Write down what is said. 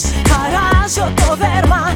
Χαράζω το δέρμα,